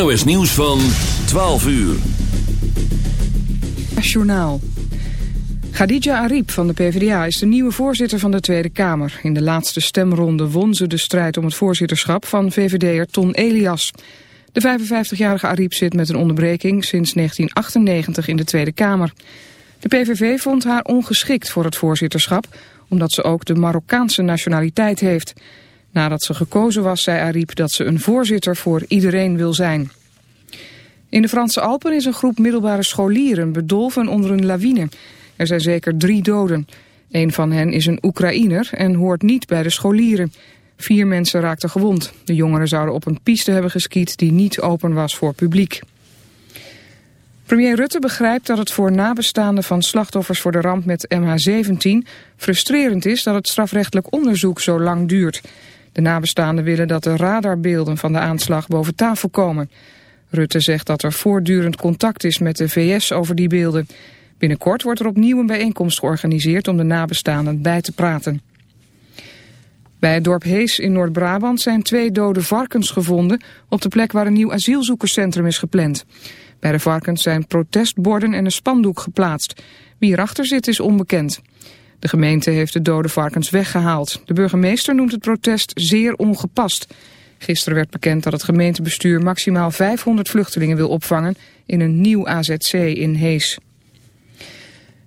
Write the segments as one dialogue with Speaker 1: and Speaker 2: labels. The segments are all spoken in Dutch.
Speaker 1: NOS Nieuws van 12 uur.
Speaker 2: Journaal. Khadija Ariep van de PvdA is de nieuwe voorzitter van de Tweede Kamer. In de laatste stemronde won ze de strijd om het voorzitterschap van VVD'er Ton Elias. De 55-jarige Ariep zit met een onderbreking sinds 1998 in de Tweede Kamer. De PVV vond haar ongeschikt voor het voorzitterschap... omdat ze ook de Marokkaanse nationaliteit heeft... Nadat ze gekozen was, zei Ariep dat ze een voorzitter voor iedereen wil zijn. In de Franse Alpen is een groep middelbare scholieren bedolven onder een lawine. Er zijn zeker drie doden. Een van hen is een Oekraïner en hoort niet bij de scholieren. Vier mensen raakten gewond. De jongeren zouden op een piste hebben geskiet die niet open was voor publiek. Premier Rutte begrijpt dat het voor nabestaanden van slachtoffers voor de ramp met MH17 frustrerend is dat het strafrechtelijk onderzoek zo lang duurt. De nabestaanden willen dat de radarbeelden van de aanslag boven tafel komen. Rutte zegt dat er voortdurend contact is met de VS over die beelden. Binnenkort wordt er opnieuw een bijeenkomst georganiseerd om de nabestaanden bij te praten. Bij het dorp Hees in Noord-Brabant zijn twee dode varkens gevonden op de plek waar een nieuw asielzoekerscentrum is gepland. Bij de varkens zijn protestborden en een spandoek geplaatst. Wie erachter zit is onbekend. De gemeente heeft de dode varkens weggehaald. De burgemeester noemt het protest zeer ongepast. Gisteren werd bekend dat het gemeentebestuur maximaal 500 vluchtelingen wil opvangen in een nieuw AZC in Hees.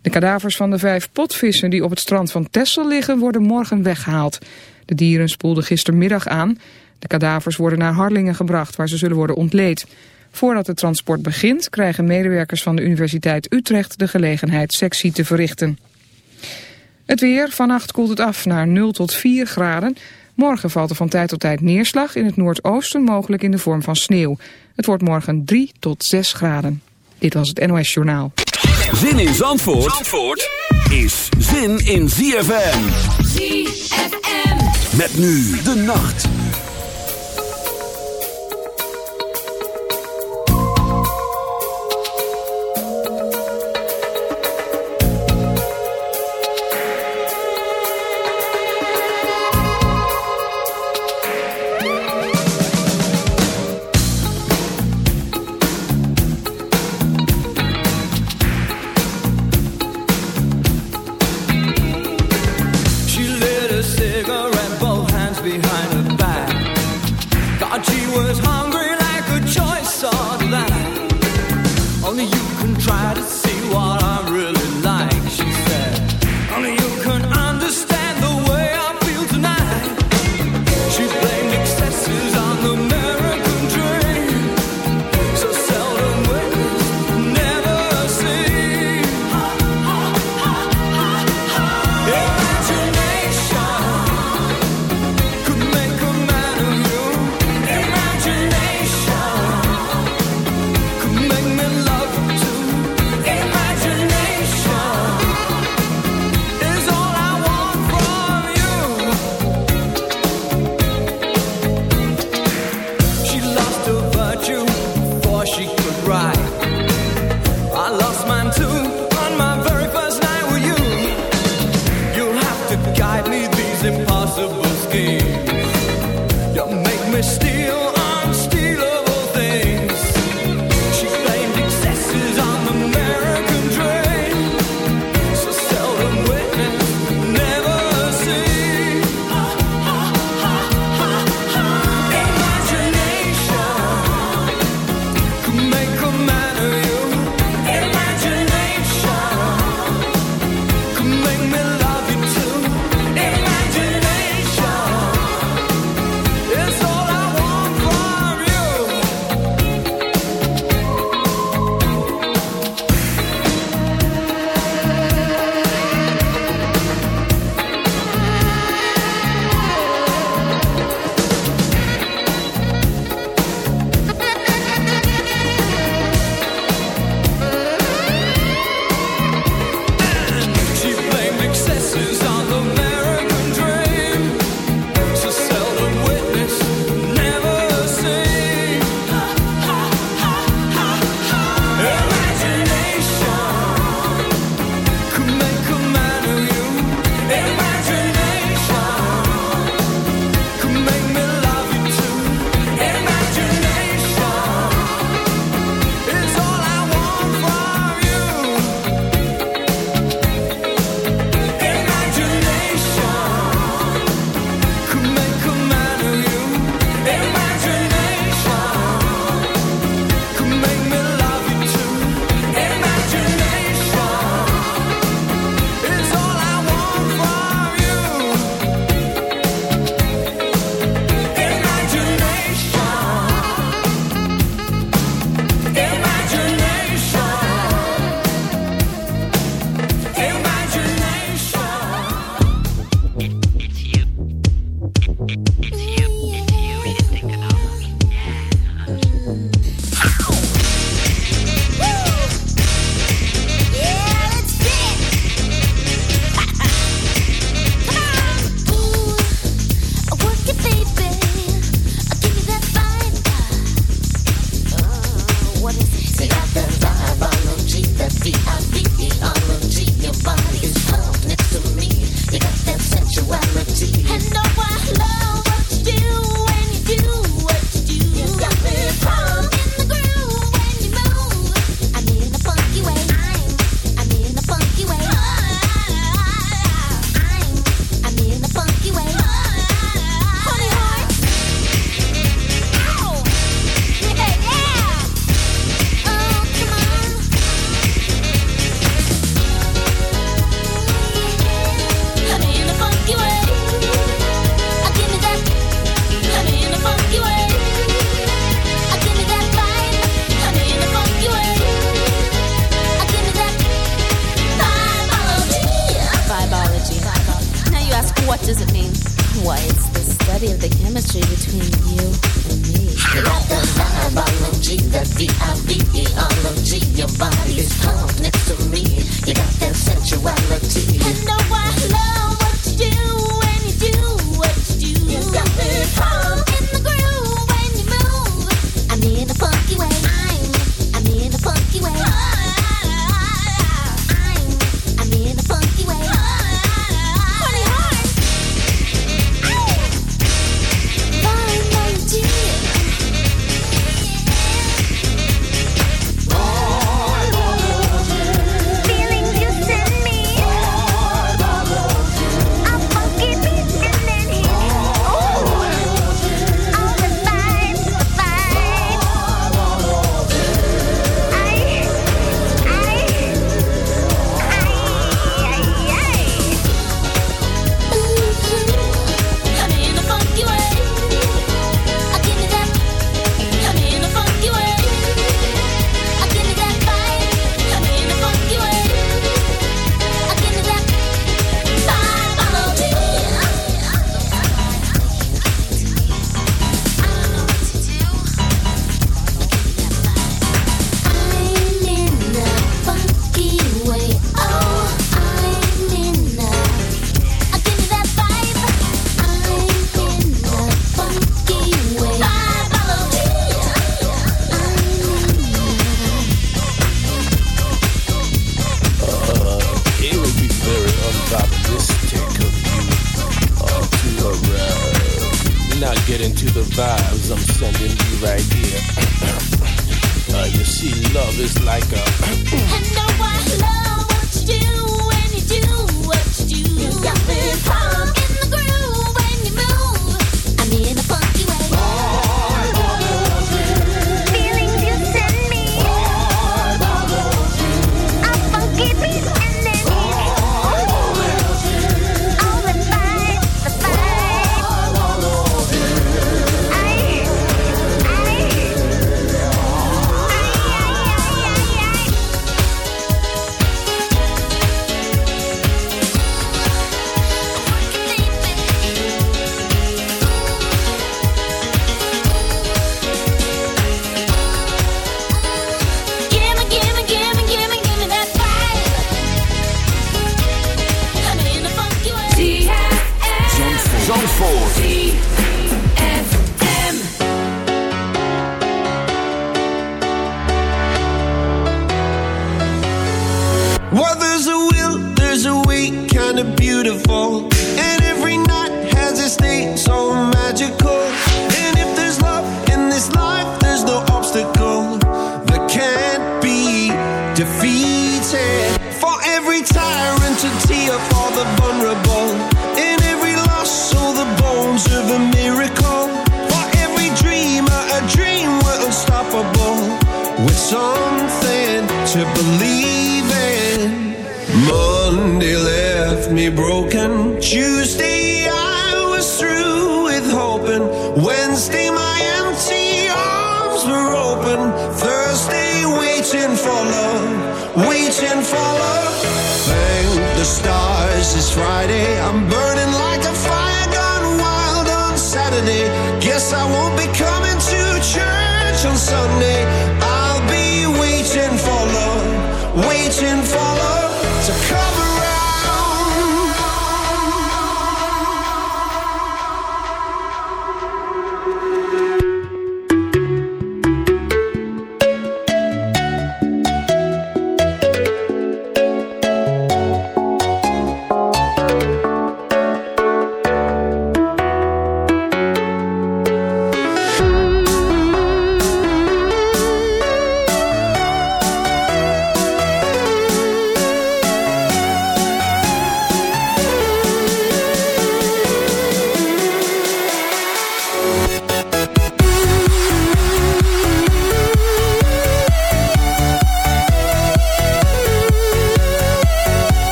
Speaker 2: De kadavers van de vijf potvissen die op het strand van Texel liggen worden morgen weggehaald. De dieren spoelden gistermiddag aan. De kadavers worden naar Harlingen gebracht waar ze zullen worden ontleed. Voordat het transport begint krijgen medewerkers van de Universiteit Utrecht de gelegenheid sectie te verrichten. Het weer, vannacht koelt het af naar 0 tot 4 graden. Morgen valt er van tijd tot tijd neerslag in het noordoosten, mogelijk in de vorm van sneeuw. Het wordt morgen 3 tot 6 graden. Dit was het NOS Journaal.
Speaker 1: Zin in Zandvoort, Zandvoort is zin in ZFM. ZFM. Met nu de nacht.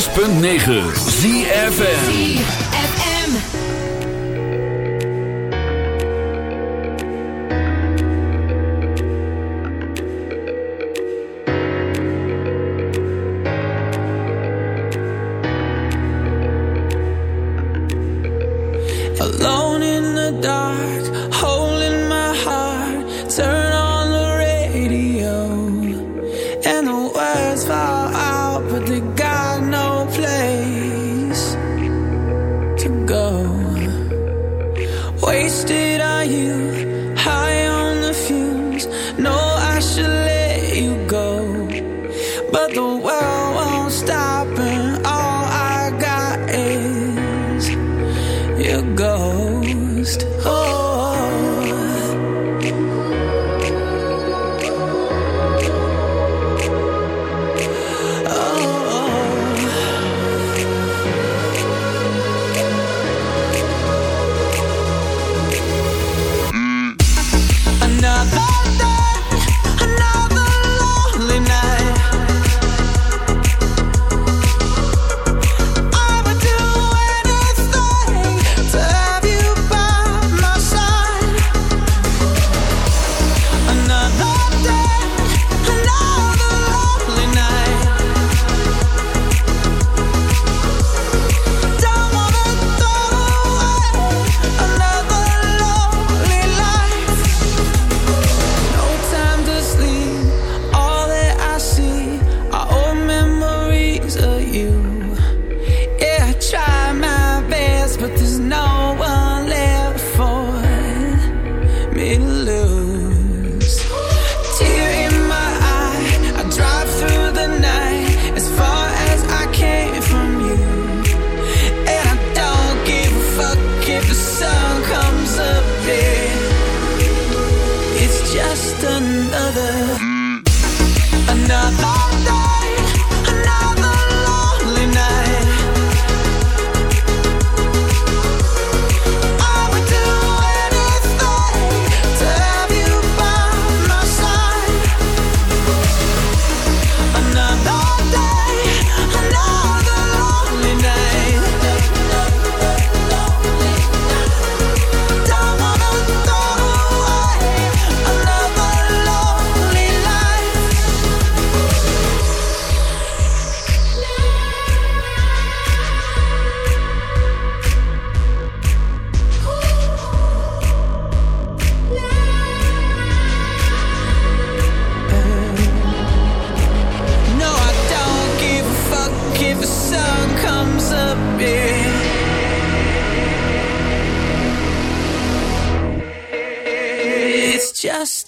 Speaker 3: 106.9 ZFM.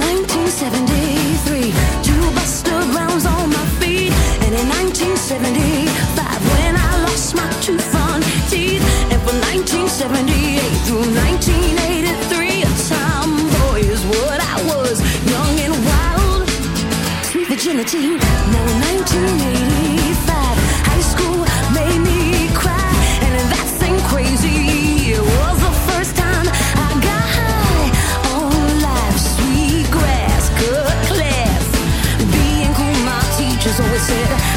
Speaker 4: 1973, two Buster Rounds on my feet, and in 1975 when I lost my two front teeth, and from 1978 through 1983 a tomboy is what I was, young and wild, sweet virginity. Now in 1980. said.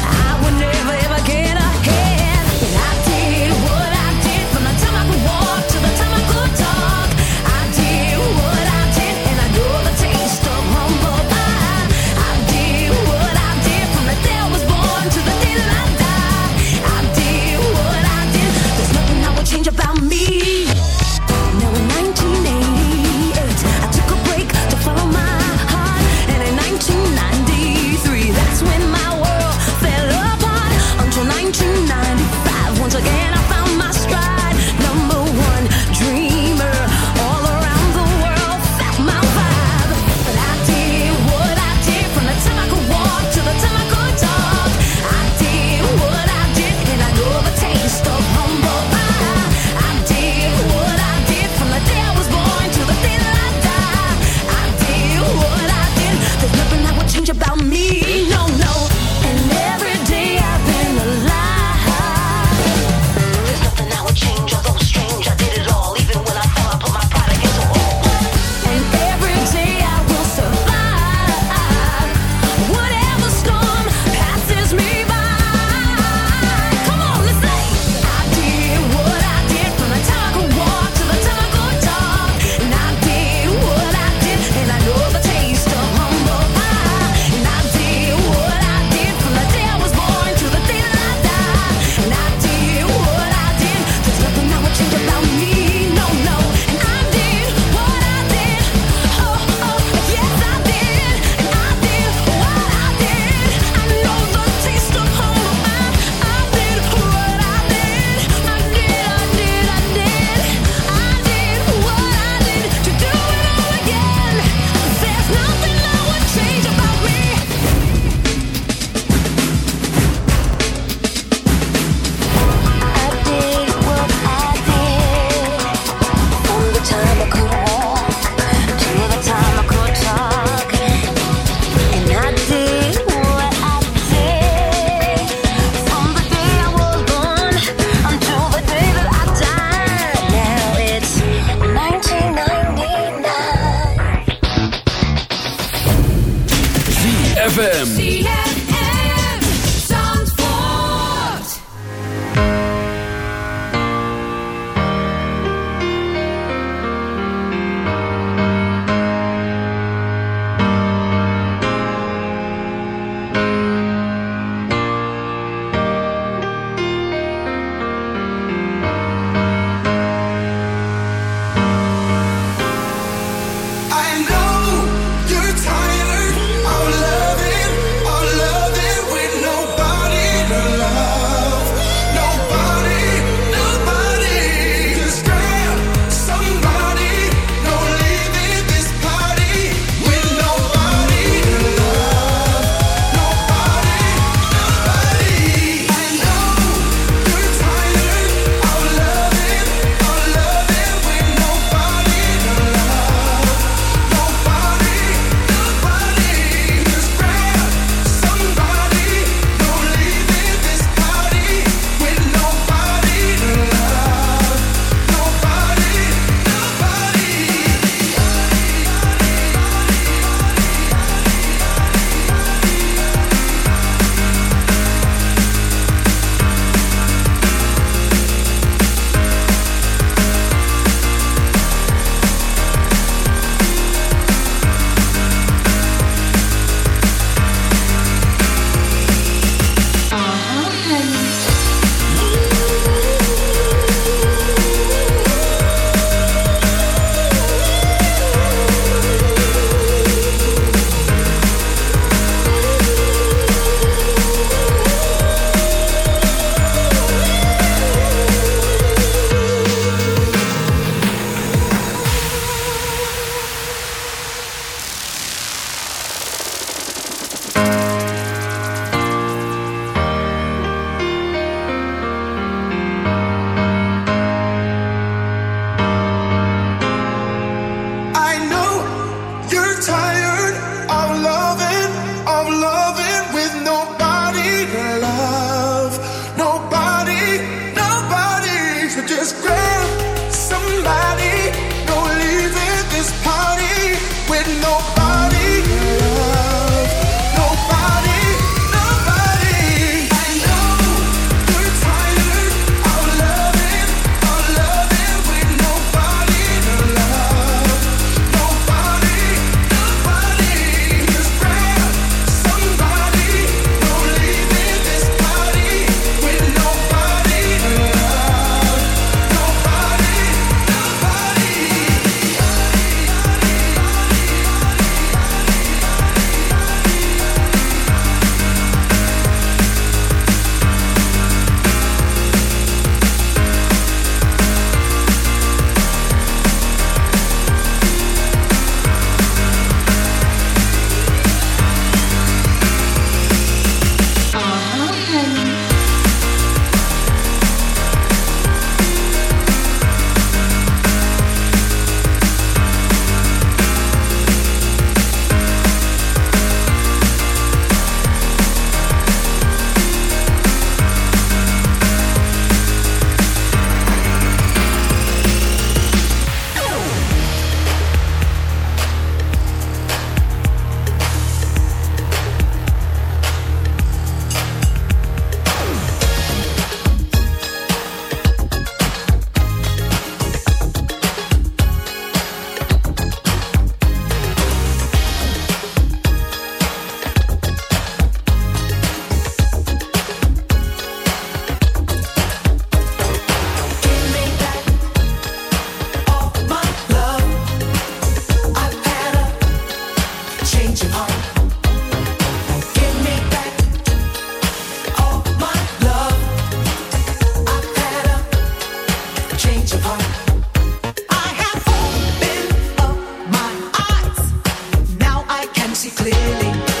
Speaker 5: See clearly.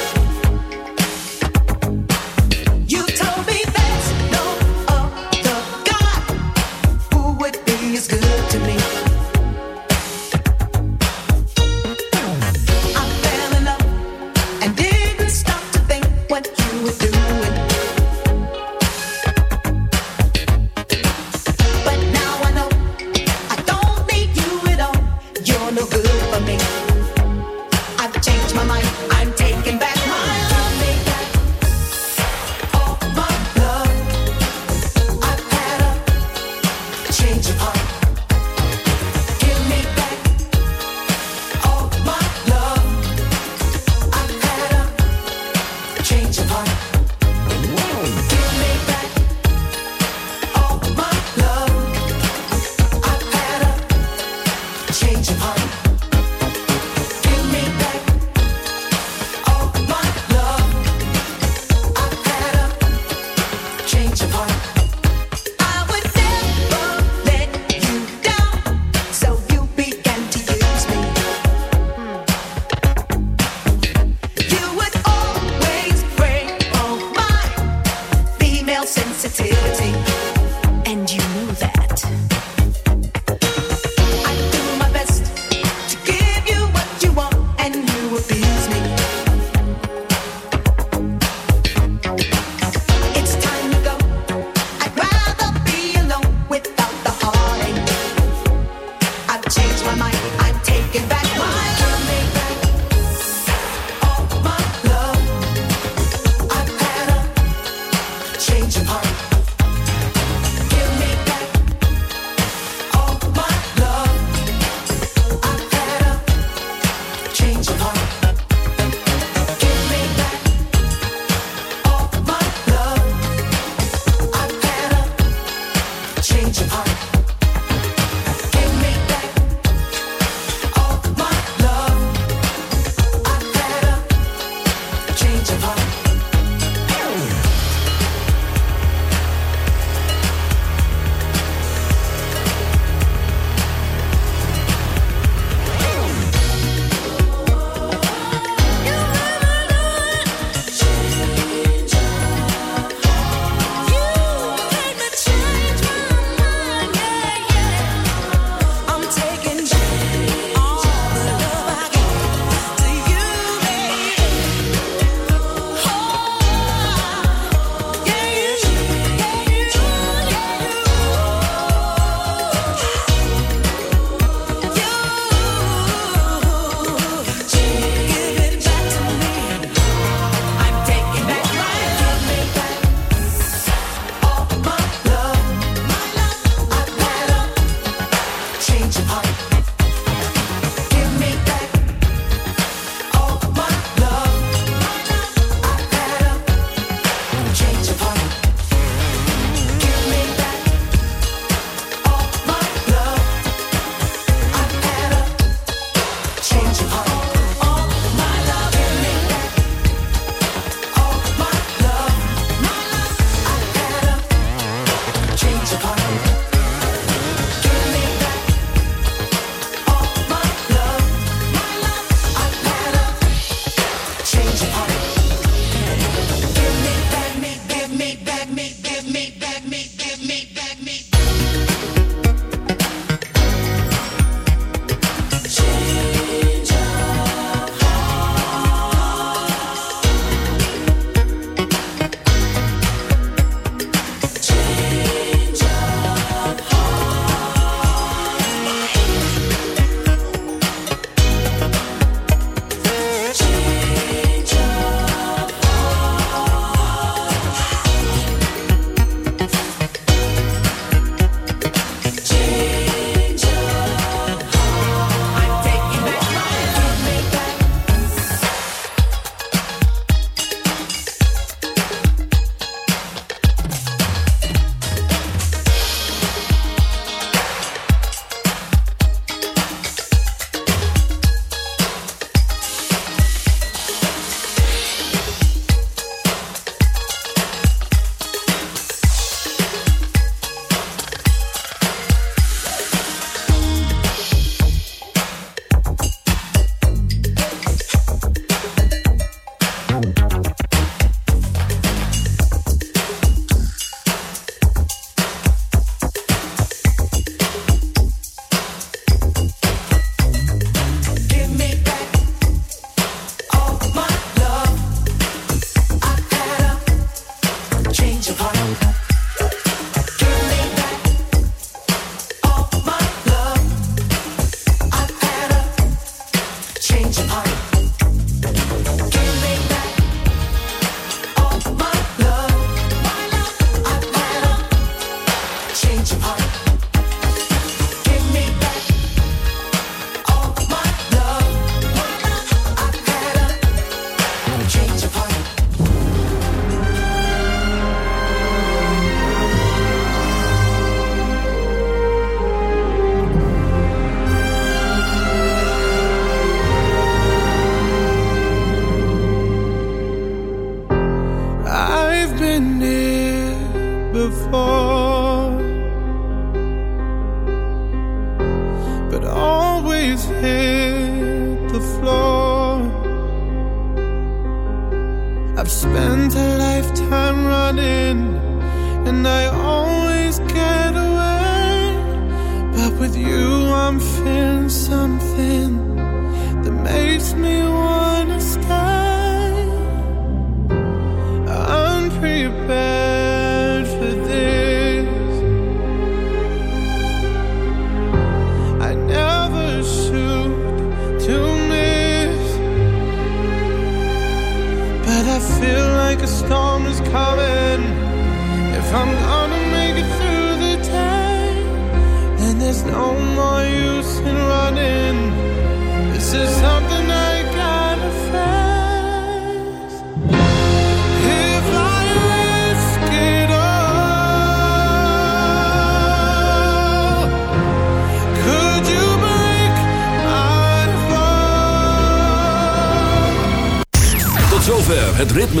Speaker 5: your heart.